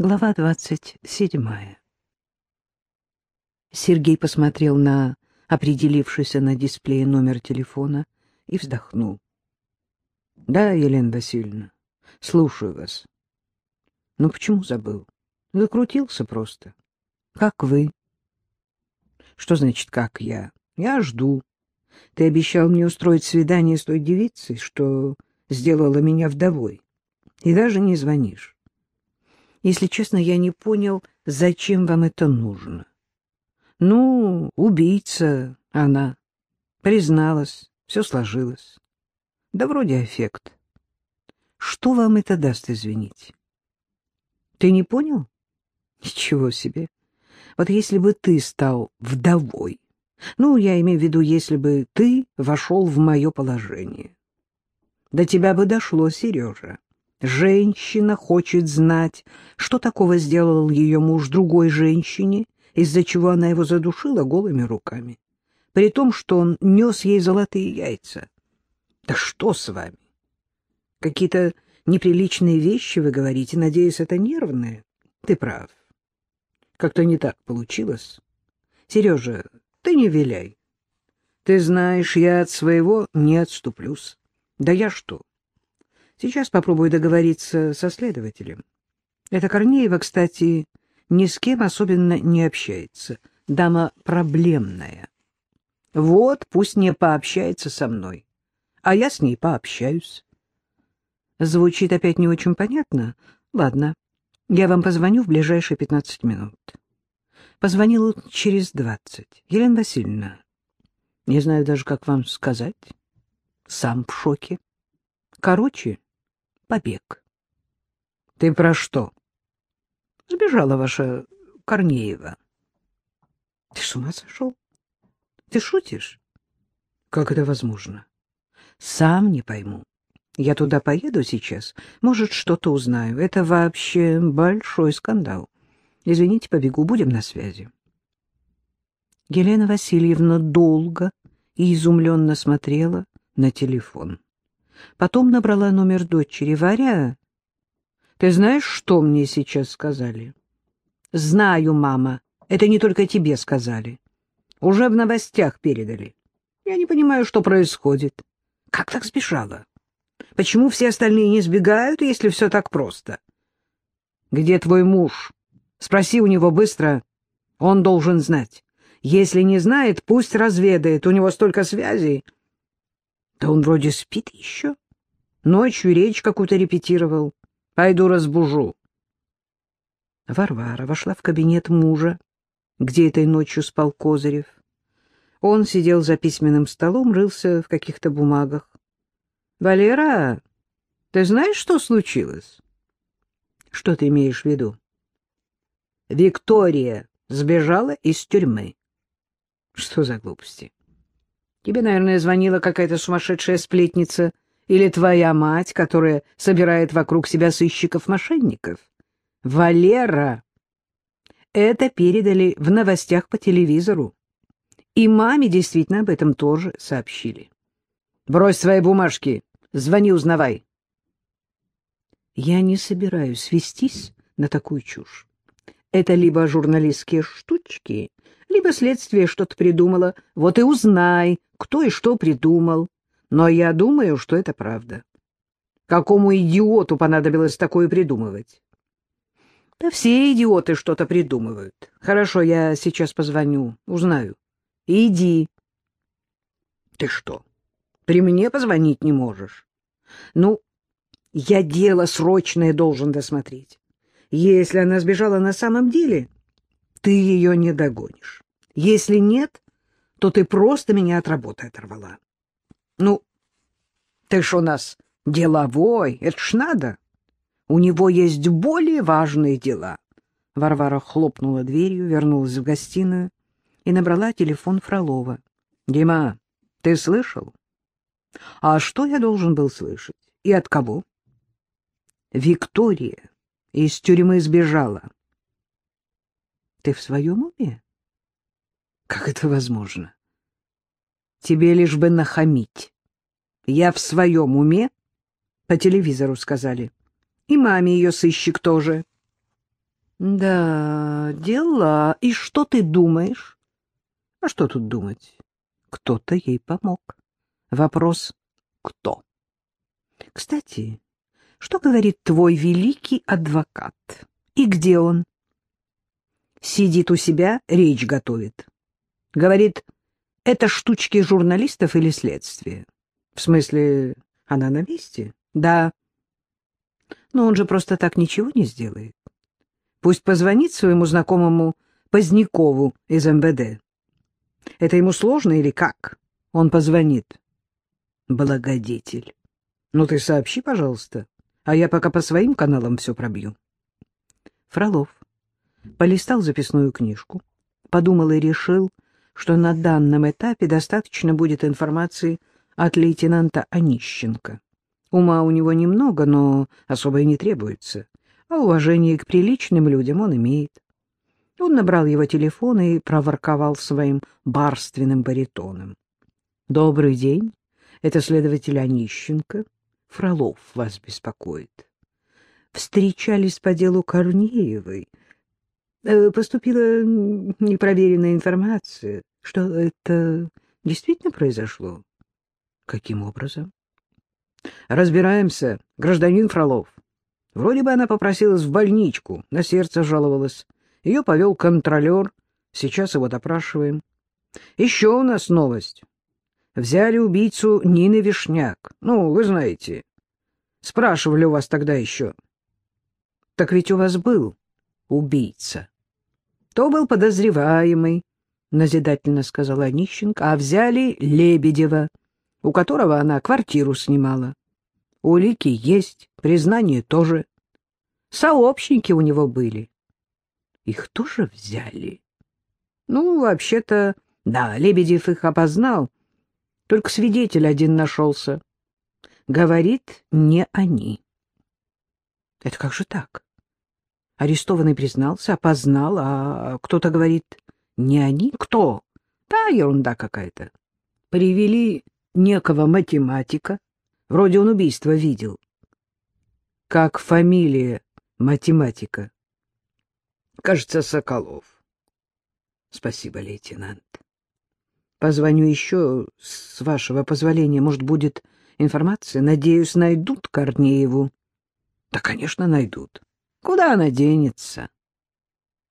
Глава двадцать седьмая. Сергей посмотрел на определившийся на дисплее номер телефона и вздохнул. — Да, Елена Васильевна, слушаю вас. — Ну, почему забыл? Закрутился просто. — Как вы? — Что значит «как я»? Я жду. Ты обещал мне устроить свидание с той девицей, что сделала меня вдовой. И даже не звонишь. Если честно, я не понял, зачем вам это нужно. Ну, убийца она. Призналась, все сложилось. Да вроде эффект. Что вам это даст, извините? Ты не понял? Ничего себе. Вот если бы ты стал вдовой, ну, я имею в виду, если бы ты вошел в мое положение. До тебя бы дошло, Сережа. Женщина хочет знать, что такого сделал ее муж другой женщине, из-за чего она его задушила голыми руками, при том, что он нес ей золотые яйца. Да что с вами? Какие-то неприличные вещи вы говорите, надеюсь, это нервные? Ты прав. Как-то не так получилось. Сережа, ты не виляй. Ты знаешь, я от своего не отступлюсь. Да я что? Сейчас попробую договориться со следователем. Эта Корнеева, кстати, ни с кем особенно не общается. Дама проблемная. Вот пусть не пообщается со мной, а я с ней пообщаюсь. Звучит опять не очень понятно? Ладно, я вам позвоню в ближайшие пятнадцать минут. Позвонил через двадцать. Елена Васильевна, не знаю даже, как вам сказать. Сам в шоке. Короче, побег. — Ты про что? — Сбежала ваша Корнеева. — Ты с ума сошел? Ты шутишь? — Как это возможно? — Сам не пойму. Я туда поеду сейчас, может, что-то узнаю. Это вообще большой скандал. Извините, побегу, будем на связи. Елена Васильевна долго и изумленно смотрела на телефон. Потом набрала номер дочери. «Варя, ты знаешь, что мне сейчас сказали?» «Знаю, мама. Это не только тебе сказали. Уже в новостях передали. Я не понимаю, что происходит. Как так сбежала? Почему все остальные не сбегают, если все так просто?» «Где твой муж?» «Спроси у него быстро. Он должен знать. Если не знает, пусть разведает. У него столько связей». Да он вроде спит еще. Ночью речь какую-то репетировал. Пойду разбужу. Варвара вошла в кабинет мужа, где этой ночью спал Козырев. Он сидел за письменным столом, рылся в каких-то бумагах. — Валера, ты знаешь, что случилось? — Что ты имеешь в виду? — Виктория сбежала из тюрьмы. — Что за глупости? Тебе, наверное, звонила какая-то сумасшедшая сплетница или твоя мать, которая собирает вокруг себя сыщиков-мошенников. Валера! Это передали в новостях по телевизору. И маме действительно об этом тоже сообщили. Брось свои бумажки, звони, узнавай. Я не собираюсь вестись на такую чушь. Это либо журналистские штучки, либо следствие что-то придумало. Вот и узнай, кто и что придумал. Но я думаю, что это правда. Какому идиоту понадобилось такое придумывать? Да все идиоты что-то придумывают. Хорошо, я сейчас позвоню, узнаю. Иди. Ты что, при мне позвонить не можешь? Ну, я дело срочное должен досмотреть. Если она сбежала на самом деле, ты ее не догонишь. Если нет, то ты просто меня от работы оторвала. Ну, ты ж у нас деловой, это ж надо. У него есть более важные дела. Варвара хлопнула дверью, вернулась в гостиную и набрала телефон Фролова. — Дима, ты слышал? — А что я должен был слышать? И от кого? — Виктория из тюрьмы сбежала. — Ты в своем уме? — Как это возможно? — Тебе лишь бы нахамить. Я в своем уме? По телевизору сказали. И маме ее сыщик тоже. Да, дела. И что ты думаешь? А что тут думать? Кто-то ей помог. Вопрос — кто? Кстати, что говорит твой великий адвокат? И где он? Сидит у себя, речь готовит. Говорит, это штучки журналистов или следствия? В смысле, она на месте? Да. Но он же просто так ничего не сделает. Пусть позвонит своему знакомому Позднякову из МВД. Это ему сложно или как? Он позвонит. Благодетель. Ну ты сообщи, пожалуйста, а я пока по своим каналам все пробью. Фролов полистал записную книжку, подумал и решил, что на данном этапе достаточно будет информации от лейтенанта Онищенко. Ума у него немного, но особо и не требуется а уважение к приличным людям он имеет. Он набрал его телефон и проворковал своим барственным баритоном. — Добрый день. Это следователь Онищенко. Фролов вас беспокоит. Встречались по делу Корнеевой. Э, поступила непроверенная информация, что это действительно произошло. Каким образом? Разбираемся, гражданин Фролов. Вроде бы она попросилась в больничку, на сердце жаловалась. Ее повел контролер, сейчас его допрашиваем. Еще у нас новость. Взяли убийцу Нины Вишняк. Ну, вы знаете. Спрашивали у вас тогда еще. Так ведь у вас был убийца. То был подозреваемый, назидательно сказала Онищенко, а взяли Лебедева, у которого она квартиру снимала. Улики есть, признание тоже. Сообщники у него были. Их тоже взяли? Ну, вообще-то, да, Лебедев их опознал. Только свидетель один нашелся. Говорит, не они. Это как же так? Арестованный признался, опознал, а кто-то говорит, не они? Кто? Да, ерунда какая-то. Привели некого математика, Вроде он убийство видел. Как фамилия математика? Кажется, Соколов. Спасибо, лейтенант. Позвоню еще, с вашего позволения, может, будет информация. Надеюсь, найдут Корнееву. Да, конечно, найдут. Куда она денется?